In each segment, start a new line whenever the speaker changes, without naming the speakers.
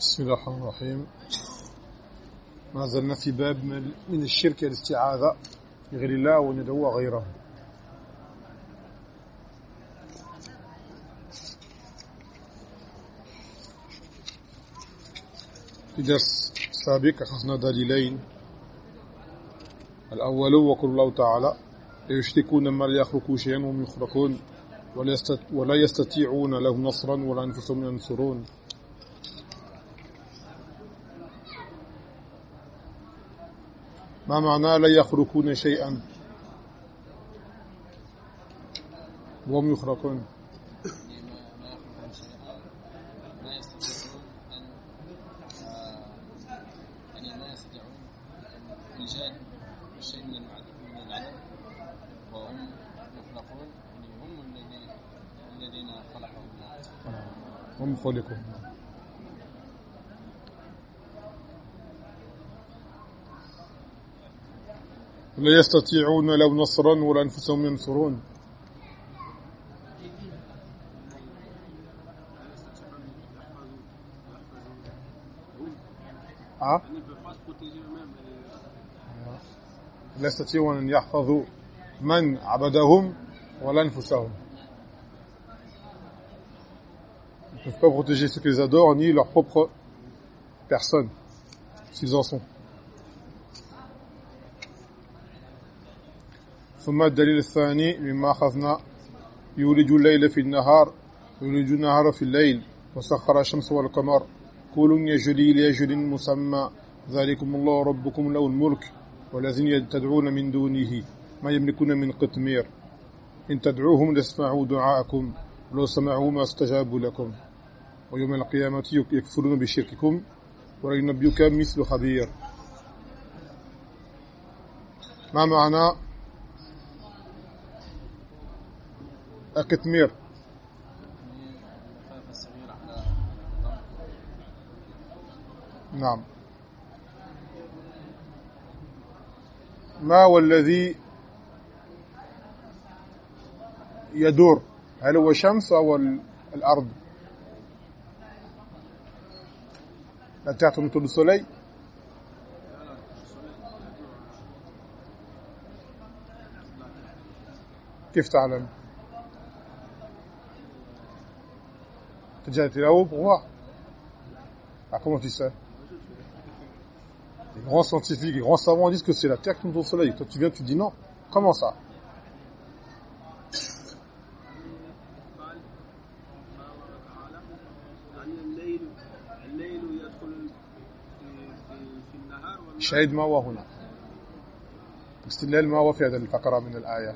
بسم الله الرحمن الرحيم. ما زلنا في باب من الشرك الاستعاذة لغير الله وندعو غيره. في درس سابق أخذنا دليلين. الأول وقل الله تعالى يشتكون ما لا يخلقوا شيئا وهم يخلقون ولا يستطيعون له نصرا ولا أنفسهم ينصرون. ما معنى لا يخلقون شيئا؟ وهم يخلقون هم خلقوا لا يستطيعون لو نصرا ولا أنفسهم ينصرون ها لا يستطيعون أن يحفظوا من عبدهم ولا أنفسهم Ils ne peuvent pas protéger ceux qui les adorent, ni leur propre personne, s'ils en sont. ثم الدليل الثاني مما أخذنا يولج الليل في النهار يولج النهار في الليل وسخر الشمس والقمر. كل يجري ليجري مسمى. ذلكم الله ربكم له الملك والذين تدعون من دونه ما يملكون من قطمير. إن تدعوهم ليسمعوا دعاءكم ولو سمعوا ما استجابوا لكم. ويوم القيامة يكفرون بشرككم وينبيك مثل خبير. ما معنى الكتمير نعم. ما هو الذي يدور؟ هل هو الشمس أو الأرض؟ tourne autour du soleil كيف تعلم؟ T'as déjà été là-haut pour voir Ah, comment tu sais Les grands scientifiques, les grands savants disent que c'est la Terre qui tourne au soleil. Toi, tu viens, tu dis non. Comment ça شهد ما هو هنا استدلال ما هو في هذه الفقرة من الآية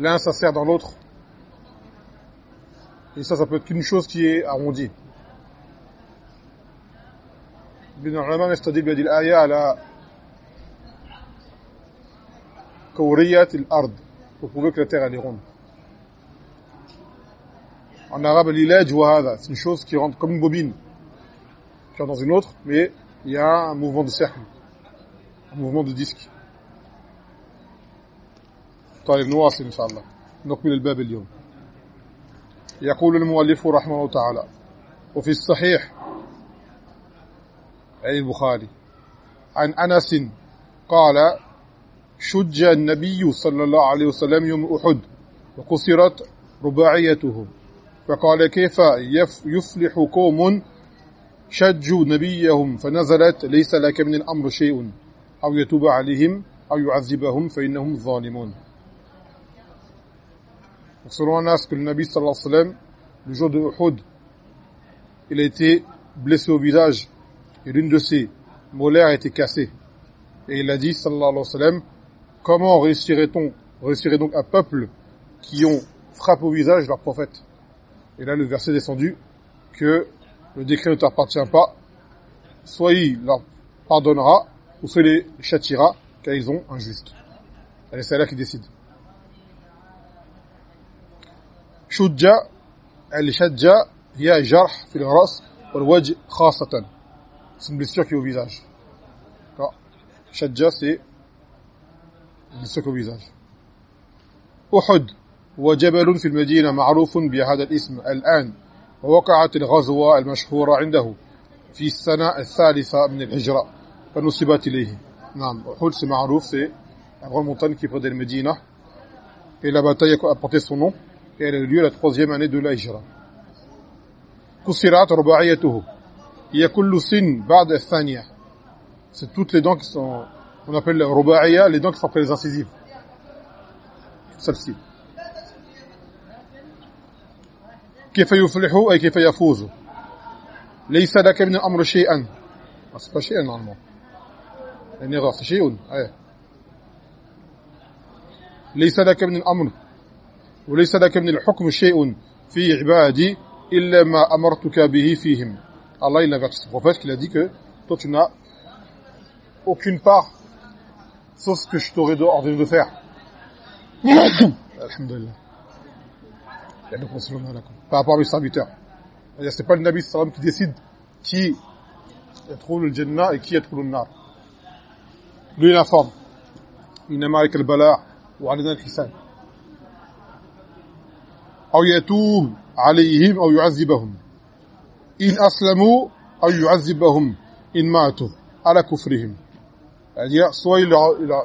l'un s'insère dans l'autre et ça ça peut être qu'une chose qui est arrondie ابن العلماء يستدل بهذه الآية على كورية الأرض pour prouver que la terre elle est ronde en arabe l'ilaj wa hada c'est une chose qui rentre comme une bobine qui rentre dans une autre mais il y a un mouvement de cercle un mouvement de disque طيب نواصل إن شاء الله. نكمل الباب اليوم. يقول المؤلف رحمه الله تعالى وفي الصحيح أي البخاري عن أنس قال شج النبي صلى الله عليه وسلم يوم أحد وقصرت رباعيته. فقال كيف يفلح قوم شجوا نبيهم فنزلت ليس لك من الأمر شيء أو يتوب عليهم أو يعذبهم فإنهم ظالمون. Selon Anas que le Nabi sallallahu alayhi sallam le jour de Uhud il a été blessé au visage et l'une de ses molaires a été cassée et il a dit sallallahu alayhi wa comment réussirait-on réussirait donc un peuple qui ont frappé au visage leur prophète? Et là, le verset est descendu que le décret ne t'appartient pas, soit il leur pardonnera, ou soit il les châtira, car ils ont injuste. Et c'est là qui décide. شجة الشجة هي جرح في الراس والوجه visage شجة c'est une blessure qui est au visage أحد هو جبل في المدينة معروف بهذا الاسم الآن ووقعت الغزوة المشهورة عنده في السنة الثالثة من الهجرة فنصبت إليه. نعم أحد c'est معروف montagne qui est près de Médina et la bataille a porté son nom lieu la troisième année de la Hijra. كسرت رباعيته هي كل سن بعد الثانية c'est toutes les dents qui sont on appelle رباعية les dents qui sont après les incisives celle-ci كيف يفلح أي كيف يفوز ليس لك من الأمر شيئا c'est pas شيئا normalement une erreur c'est شيء ليس لك من الأمر وليس لك من الحكم شيء في عبادي إلا ما أمرتك به فيهم Allah il avertit son prophète qu'il a dit que toi tu n'as aucune part sauf ce que je t'aurais ordonné de faire Alhamdulillah par rapport à mes serviteurs c'est pas le Nabi sallam qui décide qui trouve le Jannah et qui trouve le Nar lui il informe إنما عليك البلاء وعلينا الحساب أو يتوب عليهم أو يعذبهم. إن أسلموا أو يعذبهم. إن ماتوا على كفرهم. c'est-à-dire soit il,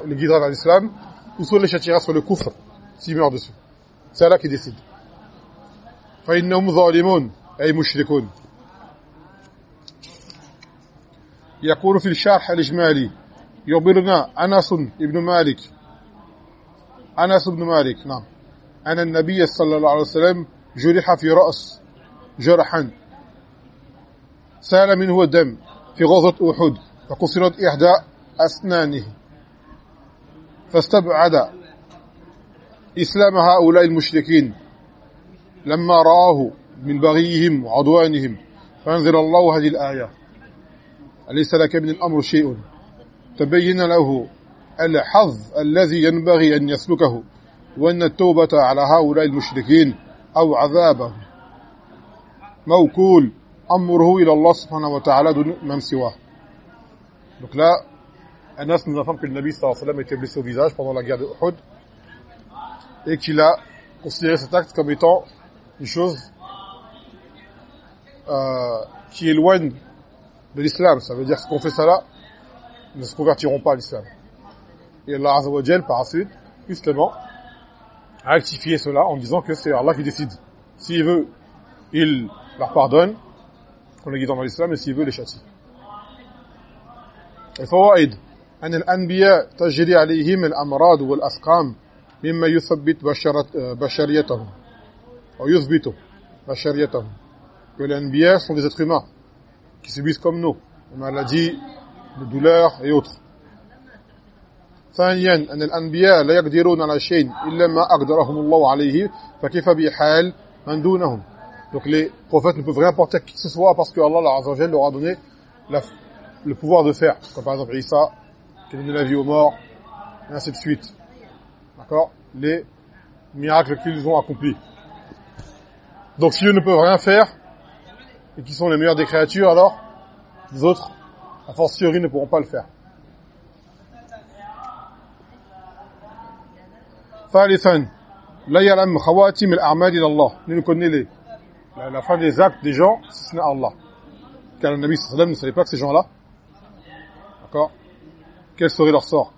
les guidera vers l'islam ou soit il les châtiera sur le فإنهم ظالمون أي مشركون. يقول في الشرح الإجمالي يخبرنا أنس بن مالك. أنس بن مالك نعم. أن النبي صلى الله عليه وسلم جرح في رأس جرحا. سال منه الدم في غزوة أحد فكسرت إحدى أسنانه. فاستبعد إسلام هؤلاء المشركين لما رآه من بغيهم وعدوانهم فأنزل الله هذه الآية أليس لك من الأمر شيء؟ تبين له الحظ الذي ينبغي أن يسلكه. وأن التوبة على هؤلاء المشركين أو عذابهم موكول أمره إلى الله سبحانه وتعالى دون من سواه Donc là, Anas nous informe que le Nabi sallallahu alayhi wa sallam était blessé au visage pendant la guerre de Uhud et qu'il a considéré cet acte comme étant une chose euh, qui éloigne de l'islam. Ça veut dire ce qu'on fait ça là, ne se convertiront pas à l'islam. Et Allah Azza wa par la suite, justement, a rectifié cela en disant que c'est Allah qui décide. S'il veut, il leur pardonne, qu'on les guide dans l'islam, et s'il veut, les châtie. الفوائد أن الأنبياء تجري عليهم الأمراض والأسقام مما يثبت بشريتهم أو يثبت بشريتهم que les anbiya sont des êtres humains qui subissent comme nous les maladies, les douleurs et autres ثانيا أن الأنبياء لا يقدرون على شيء إلا ما أقدرهم الله عليه فكيف بحال من دونهم donc les prophètes ne peuvent rien porter à qui que ce soit parce que Allah leur a donné la, le pouvoir de faire comme par exemple Isa qui a donné la vie aux morts et ainsi de suite d'accord les miracles qu'ils ont accomplis donc si eux ne peuvent rien faire et qui sont les meilleurs des créatures alors les autres a fortiori ne pourront pas le faire ثالثا لا يعلم خواتيم الأعمال الا الله. لن يكون لي لا لا فان دي زاك دي جون سيسنا الله كان النبي صلى الله عليه وسلم ne serait pas ces gens là d'accord? Quel serait leur sort?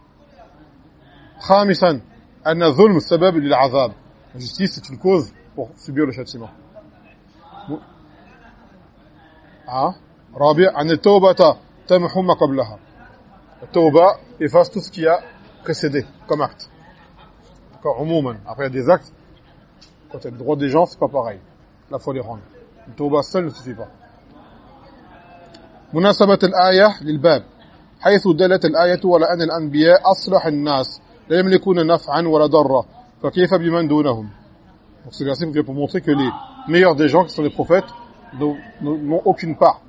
خامسا أن الظلم سبب للعذاب. Justice est une cause pour subir le châtiment. رابع أن التوبة تمحو ما قبلها. التوبه efface tout ce qui a précédé comme acte. D'accord, Après, il y a des actes, quand il y a le droit des gens, c'est pas pareil. Là, faut les rendre. Le tauba seul ne suffit pas. مناسبة الآية للباب حيث دلت الآية على أن الأنبياء أصلح الناس لا يملكون نفعا ولا ضرا فكيف بمن دونهم Donc ce verset vient pour montrer que les meilleurs des gens qui sont les prophètes n'ont aucune part.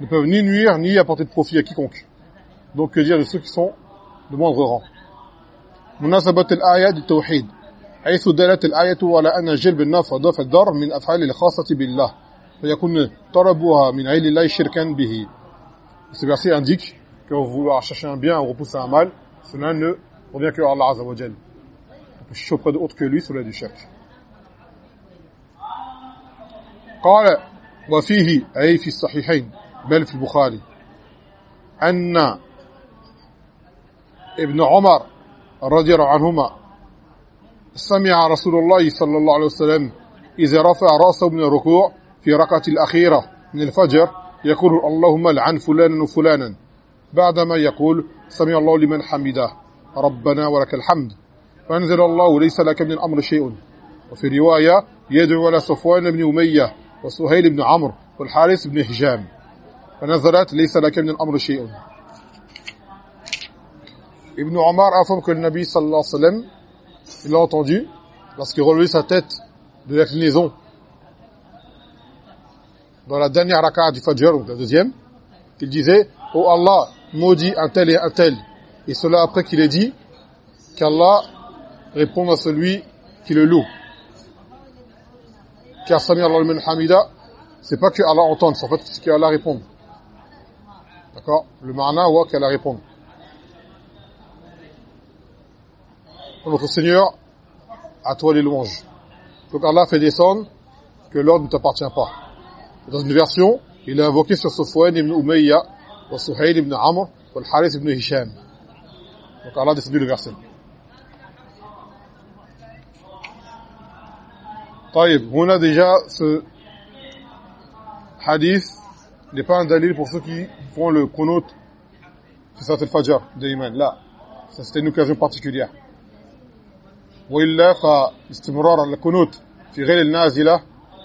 Ne peuvent ni nuire ni apporter de profit à quiconque. Donc que dire de ceux qui sont de moindre rang مناسبة الآية للتوحيد حيث دلت الآية على أن جلب النفع ودفع الضر من أفعال الخاصة بالله فيكون طلبها من عيل الله شركا به Ce verset indique que vouloir chercher un bien ou repousser un mal, cela ne revient que à Allah Azza wa Jal. On peut chercher auprès d'autre que lui, cela du shirk. قال وفيه أي في الصحيحين بل في البخاري أن ابن عمر رضي الله عنهما سمع رسول الله صلى الله عليه وسلم إذا رفع رأسه من الركوع في ركعة الأخيرة من الفجر يقول اللهم لعن فلانا وفلانا. بعدما يقول سمع الله لمن حمده ربنا ولك الحمد. فأنزل الله ليس لك من الأمر شيء. وفي رواية يدعو على صفوان بن أمية وسهيل بن عمرو والحارث بن هجام فنزلت ليس لك من الأمر شيء. Ibn Omar informe que le Nabi sallallahu alayhi wa sallam, il l'a entendu lorsqu'il relevait sa tête de l'inclinaison dans la dernière raka'a du Fajr, ou la deuxième, il disait « Oh Allah, maudit un tel et un tel ». Et cela après qu'il ait dit qu'Allah réponde à celui qui le loue. Car Sami Allah al Hamida, c'est pas que Allah entende, c'est en fait c'est qu'Allah réponde. D'accord? Le ma'na ou qu'Allah réponde. notre Seigneur, à toi les louanges. Donc Allah fait descendre que l'ordre ne t'appartient pas. Dans une version, il a invoqué sur Sofouane ibn Umayya, wa Suhail ibn Amr, wa Haris ibn Hisham. Donc Allah a descendu le verset. Taïb, on a déjà ce hadith n'est pas un dalil pour ceux qui font le chronote c'est ça, le fajr de l'imam. Là, c'était une occasion particulière. وإلا فاستمرار الكنوت في غير النازلة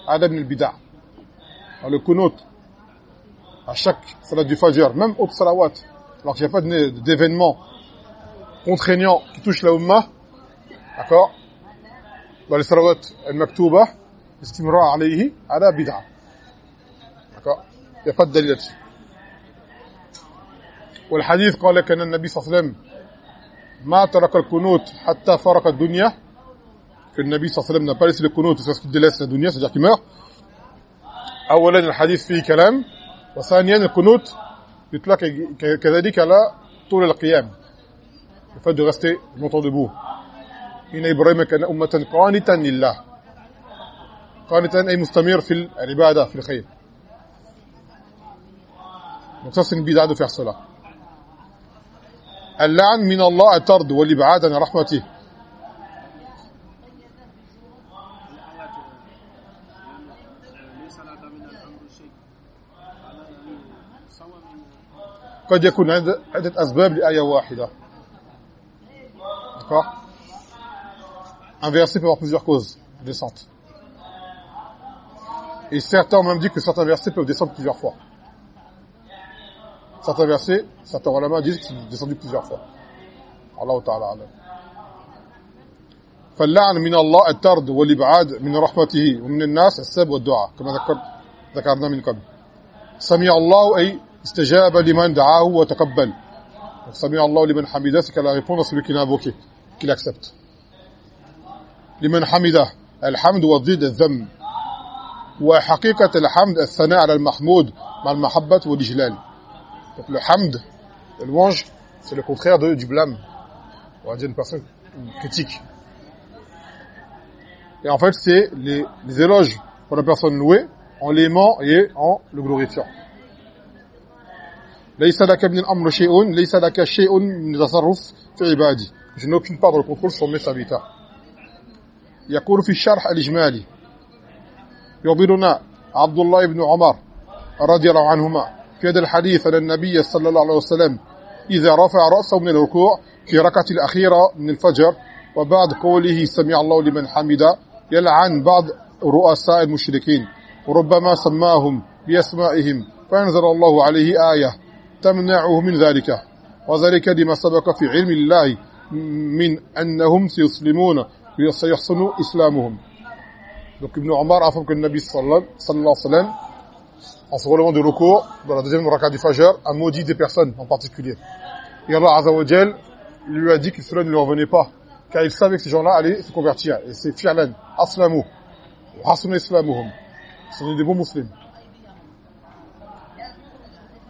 هذا من البدع الكنوت à chaque salat du Fajr, même autre salawat, alors qu'il n'y a pas d'événement contraignant qui touche la Ummah, d'accord Dans les salawat al-maktuba, istimra alayhi, ala bid'a. D'accord Il n'y a pas de dalil là-dessus. والحديث قال كان النبي صلى الله عليه وسلم ما ترك القنوت حتى فارق الدنيا. que le Nabi sallam n'a pas laissé le qunut jusqu'à في qu'il laisse la dunya أولاً الحديث فيه كلام وثانياً القنوت يطلق كذلك على طول القيام. يفاد يغسط المطور دبوه. إن إبراهيم كان أمة قانتاً لله. قانتاً أي مستمر في العبادة في الخير. مقصص بيدعده في الصلاة. اللعن من الله الطرد والابعاد عن رحمته قد يكون عدة أسباب لآية واحدة d'accord un verset peut avoir plusieurs causes descentes et certains ont même dit que certains versets peuvent descendre plusieurs fois certains versets certains ulama disent qu'ils sont descendus plusieurs fois Allah ta'ala alam فاللعن من الله الترد والابعاد من رحمته ومن الناس السب والدعاء كما ذكرنا من قبل سمع الله أي استجاب wa taqabbal donc sami Allah liman hamida c'est qu'elle répond à celui qui l'a invoqué hamida الحمد والضد الذم وحقيقة الحمد الثناء على المحمود مع المحبة والإجلال donc le hamd le louange c'est le contraire de, du blâme on va dire une personne critique et en fait c'est les, les éloges pour la personne louée en l'aimant et en le glorifiant ليس لك من الامر شيء ليس لك شيء من التصرف في عبادي je n'ai aucune part de contrôle sur mes serviteurs يقول في الشرح الإجمالي يخبرنا عبد الله بن عمر رضي الله عنهما في هذا الحديث أن النبي صلى الله عليه وسلم. إذا رفع رأسه من الركوع في ركعة الأخيرة من الفجر وبعد قوله سمع الله لمن حمد يلعن بعض رؤساء المشركين. وربما سماهم بأسمائهم فأنزل الله عليه آية تمنعه من ذلك. وذلك لما سبق في علم الله من أنهم سيسلمون وسيحسن إسلامهم. Omar informe que le Nabi sallallahu alayhi wa sallam, en se relevant de recours, dans la deuxième raka du Fajr, a maudit des personnes en particulier. Et Allah Azza wa Jal lui a dit que cela ne lui revenait pas, car il savait que ces gens-là allaient se convertir. Et c'est fi'lan, aslamu, hasunu islamuhum. Ce sont des bons musulmans.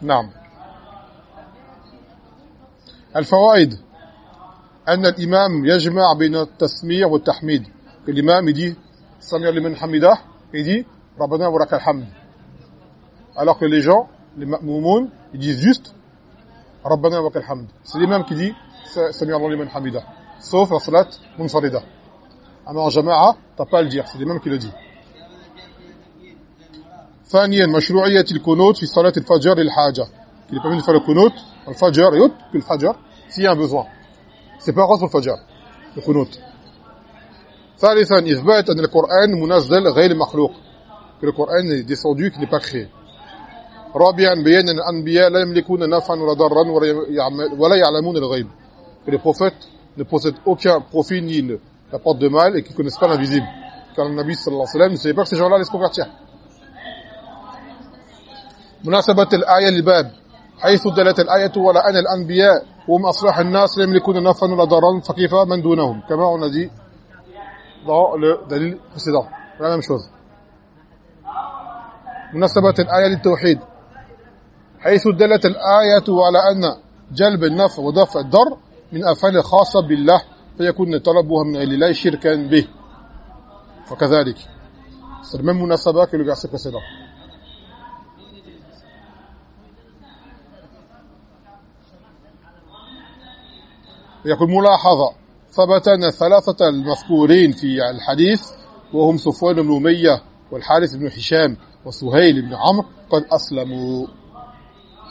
نعم الفوائد أن الإمام يجمع بين التسميع والتحميد الإمام يدي سمع لمن حمده يدي ربنا ولك الحمد alors que les gens les ma'moumoun ils disent juste ربنا ولك الحمد c'est l'imam qui dit سمع الله لمن حمده sauf la salat munfarida alors en jama'a t'as pas à le dire c'est l'imam qui le dit ثانيا مشروعية الكنوت في صلاة الفجر للحاجة qu'il est permis de faire le kunut al-fajr et autre que le fajr s'il y a un besoin c'est pas rose pour le fajr le kunut ثالثا إثبات أن القرآن منزل غير مخلوق que le Coran est descendu qui n'est pas créé رابعا بيان أن الأنبياء لا يملكون نفعا ولا ضرا ولا يعلمون الغيب. Les prophètes ne possèdent aucun profit ni la porte de mal et qui connaissent pas l'invisible. Car le nabi sallalahu alayhi wa sallam ne savait pas que ces gens-là allaient se convertir. مناسبة الآية للباب. حيث دلت الآية ولا أن الأنبياء هم اصلح الناس لم يكن نفعا ولا ضرا فكيف من دونهم؟ كما قلنا دي دليل فسدان لا même chose. مناسبة الآية للتوحيد. حيث دلت الآية على أن جلب النفع ودفع الضر من أفعال خاصة بالله فيكون طلبها من غير الله شركا به. وكذلك c'est la même munasaba que le يقول ملاحظة. ثبت أن المذكورين في الحديث وهم صفوان بن أمية والحارث بن هشام وسهيل بن عمرو قد أسلموا.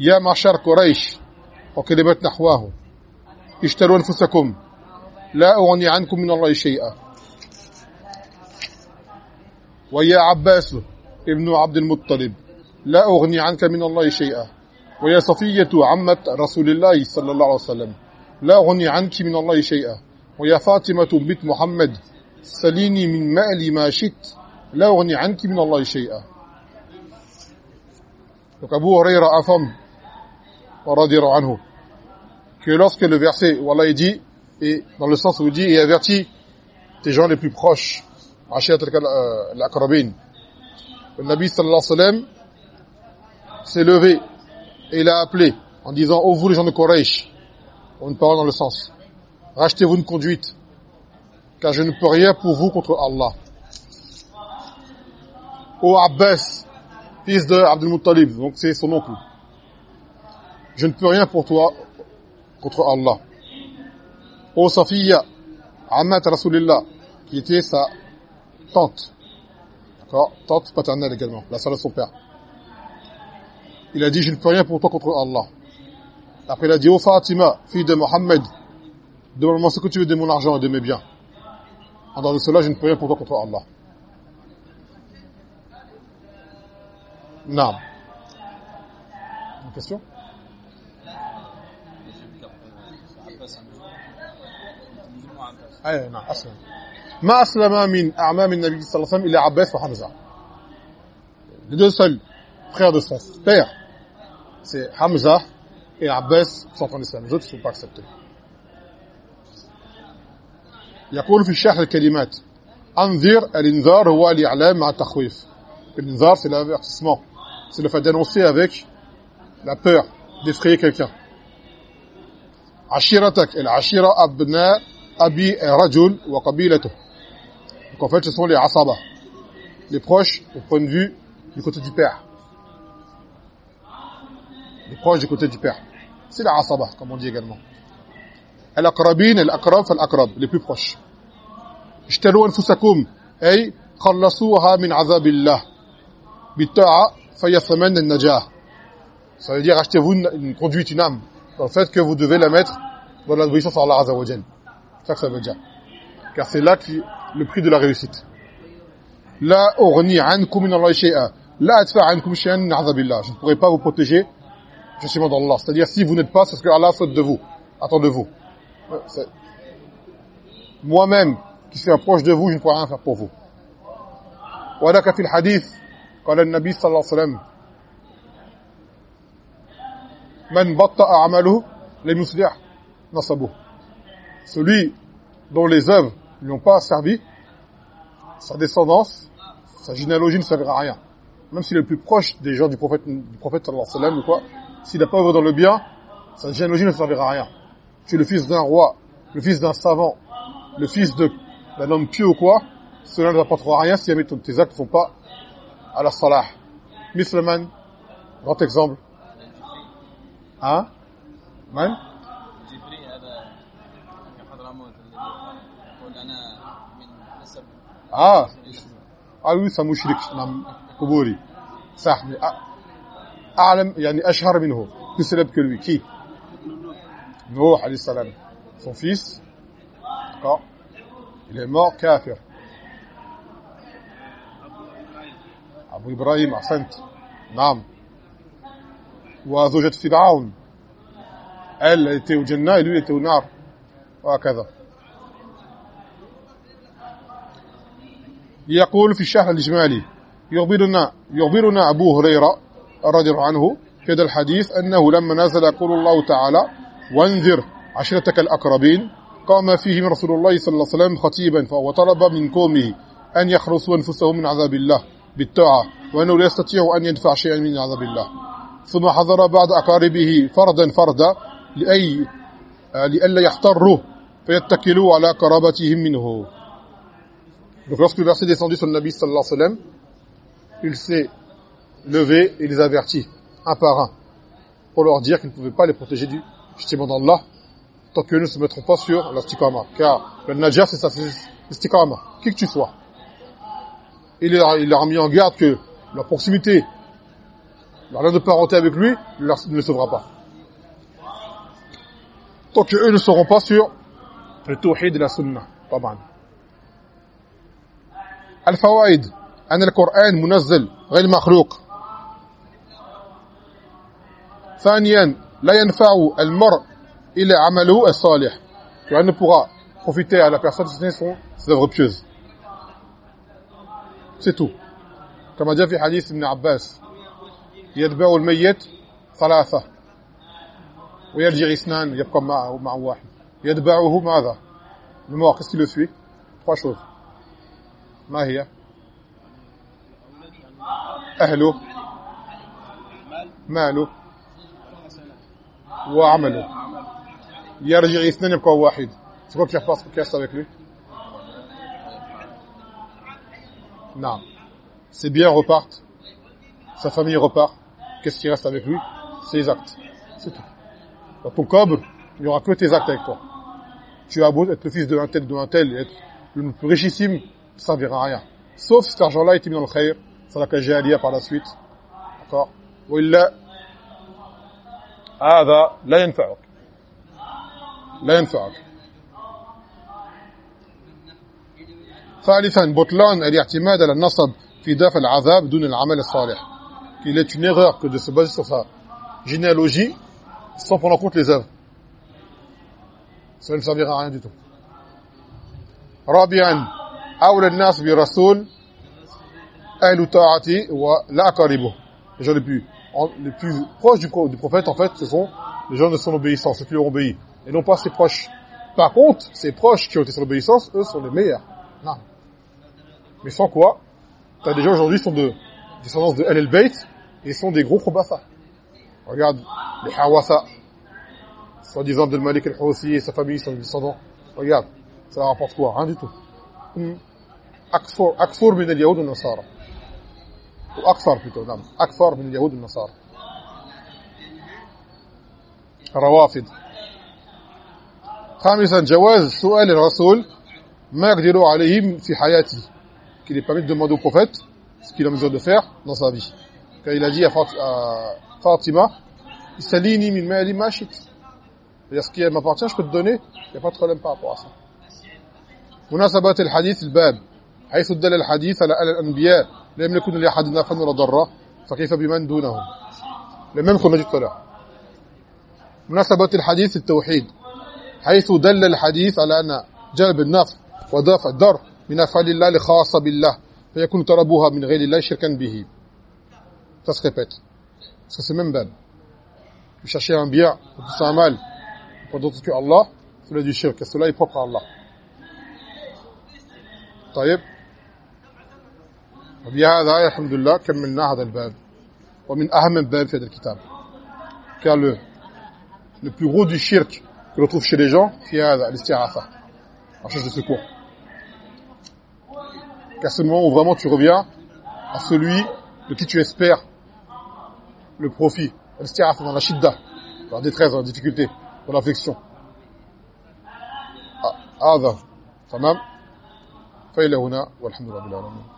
يا معشر قريش وكلمات نحواه اشتروا أنفسكم. لا أغني عنكم من الله شيئا. ويا عباس ابن عبد المطلب لا أغني عنك من الله شيئا. ويا صفية عمة رسول الله صلى الله عليه وسلم لا أغني عنك من الله شيئا. ويا فاطمة بنت محمد سليني من مالي ما شئت لا أغني عنك من الله شيئا. Donc affirme, radira que lorsque le verset où Allah dit, et dans le sens où il dit, et avertit tes gens les plus proches, Ashiat al-Akrabin, le Nabi sallallahu alayhi wa sallam s'est levé et il a appelé en disant « Oh vous les gens de Quraysh » on une parole dans le sens « Rachetez-vous une conduite, car je ne peux rien pour vous contre Allah. » Ô Abbas, fils de Abdul Muttalib, donc c'est son oncle, je ne peux rien pour toi contre Allah. Ô Safiya, Amat Rasulillah, qui était sa tante, d'accord, tante paternelle également, la salle de son père. Il a dit je ne peux rien pour toi contre Allah. Après il a dit oh Fatima fille de Mohammed demande-moi ce que tu veux de mon argent et de mes biens. En dehors de cela je ne peux rien pour toi contre Allah. Naam. Une question? أي نعم أصلا. ما أسلم من أعمام النبي صلى الله عليه وسلم إلا عباس وحمزة. ندوسل frère de sens père c'est hamza et abbas sont en islam les autres sont pas acceptés يقول في الشرح الكلمات أنذر الإنذار هو الإعلام مع التخويف. الإنذار c'est l'avertissement. C'est le fait d'annoncer avec la peur d'effrayer quelqu'un. عشيرتك العشيرة أبناء Abi Rajul wa Qabilatu. Donc en fait, ce sont les Asaba, les proches au point de vue du côté du père. Les proches du côté du père. C'est la Asaba, comme on dit également. Al-Aqrabin, Al-Aqrab, Al-Aqrab, les plus proches. Ishtaru anfusakum, ay khallasuha min azabillah. Bitta'a fayasaman al-najah. Ça veut dire achetez-vous une, conduite, une âme, dans le fait que vous devez la mettre dans la à Allah Azza wa ça que ça veut dire car c'est là qui le prix de la réussite la ughni ankum min Allah shay'a la adfa ankum shay'an min azabillah je ne pourrai pas vous protéger justement d'Allah c'est-à-dire si vous n'êtes pas c'est ce que Allah souhaite de vous attend de vous moi-même qui suis proche de vous je ne pourrai rien faire pour vous ولك في الحديث قال النبي صلى الله عليه وسلم من بطأ عمله لم يصلح نصبه celui dont les œuvres ne lui ont pas servi sa descendance, sa généalogie ne servira à rien. Même s'il est le plus proche des gens du prophète, du prophète sallallahu alayhi wa sallam ou quoi, s'il n'a pas œuvré dans le bien, sa généalogie ne servira à rien. Tu es le fils d'un roi, le fils d'un savant, le fils d'un homme pieux ou quoi, cela ne t'apportera rien si jamais tes actes ne sont pas à la salah. Musliman, grand exemple. Hein? Man آه آه لسه مشرك نعم قبوري صح اعلم يعني اشهر منه célèbre que lui qui Nuh alayhi salam son fils d'accord il est mort kafir Abu Ibrahim ahsant نعم وزوجة فرعون elle était au Jannah et lui était au Nar وهكذا يقول في الشرح الإجمالي يخبرنا يخبرنا أبو هريرة رضي الله عنه في هذا الحديث أنه لما نزل يقول الله تعالى وانذر عشيرتك الأقربين قام فيهم رسول الله صلى الله عليه وسلم خطيبا فهو طلب من قومه أن يخلصوا أنفسهم من عذاب الله بالطاعة وأنه لا يستطيع أن يدفع شيئا من عذاب الله. ثم حضر بعض أقاربه فردا فردا لأي لئلا يحتروا فيتكلوا على قرابتهم منه. Donc lorsque le verset est descendu sur le Nabi sallallahu alayhi wa sallam, il s'est levé et les avertit, un par un, pour leur dire qu'ils ne pouvaient pas les protéger du châtiment d'Allah, tant qu'eux ne se mettront pas sur l'istiqama. Car le najah, c'est ça, c'est qui que tu sois. Il leur, a mis en garde que la proximité, leur lien de parenté avec lui, ne les sauvera pas. Tant qu'eux ne seront pas sur le tawhid et la sunnah. Pas. الفوائد. أن القرآن منزل غير مخلوق. ثانيا لا ينفع المرء إلا عمله الصالح. Il ne profiter à la personne si ce sont ses œuvres pieuses. C'est tout. كما جاء في حديث ابن عباس يتبع الميت ثلاثة ويرجع اثنان يبقى معه مع واحد يتبعه ماذا qu'est-ce qui le suit trois choses. ما هي أهله ماله وعمله يرجع اثنين يبقى واحد c'est quoi qui repasse qui reste avec lui non ses biens repartent sa famille repart qu'est-ce qui reste avec lui ses actes c'est tout dans ton cobre il n'y aura que tes actes avec toi tu as beau être le fils de un tel de un tel et être le plus richissime ça ne servira à rien. Sauf si cet argent-là est mis dans le khayr, صدقة جارية par la suite. D'accord وإلا هذا لا ينفعك لا ينفعك ثالثا بطلان الاعتماد على النصب في دفع العذاب دون العمل الصالح qu'il est une erreur que de se baser sur sa généalogie sans prendre en compte les œuvres ça ne servira à rien du tout رابعا les gens les plus les plus proches du, du prophète en fait ce sont les gens de son obéissance ceux qui lui ont obéi et non pas ses proches. Par contre ses proches qui ont été son obéissance eux sont les meilleurs. Non. Mais sans quoi tu as des gens aujourd'hui sont de descendance de Ahl bayt et sont des gros khobasa regarde les hawassa soi-disant de Malik al-Houthi et sa famille sont descendants. Regarde ça leur rapporte quoi? Rien du tout. أكثر أكثر من اليهود والنصارى وأكثر plutôt نعم أكثر من اليهود والنصارى روافض خامسا جواز سؤال الرسول ما يقدر عليه في حياته qu'il est permis de demander au prophète ce qu'il a mesure de faire dans sa vie quand il a dit à Fatima salini min mali ma shit ce qui m'appartient je peux te donner il n'y a pas de problème par rapport à ça مناسبة الحديث الباب حيث دل الحديث على الأنبياء لم يكن لأحد نفع ولا ضرة فكيف بمن دونهم؟ dit tout à l'heure مناسبة الحديث التوحيد حيث دل الحديث على أن جلب النفع ودفع الضر من أفعال الله لخاصة بالله فيكون طلبها من غير الله شركا به. Ça se répète. Parce que c'est même bab. Chercher un bien ou pousser un طيب وبهذا الحمد لله كملنا هذا الباب ومن أهم الباب في هذا الكتاب car le le plus gros du shirk que l'on trouve chez les gens c'est l'isti'afa la recherche de secours car c'est le moment où vraiment tu reviens à celui de qui tu espères le profit l'isti'afa dans la shidda dans la détresse dans la difficulté dans l'affliction هذا تمام فإلى هنا والحمد لله رب العالمين.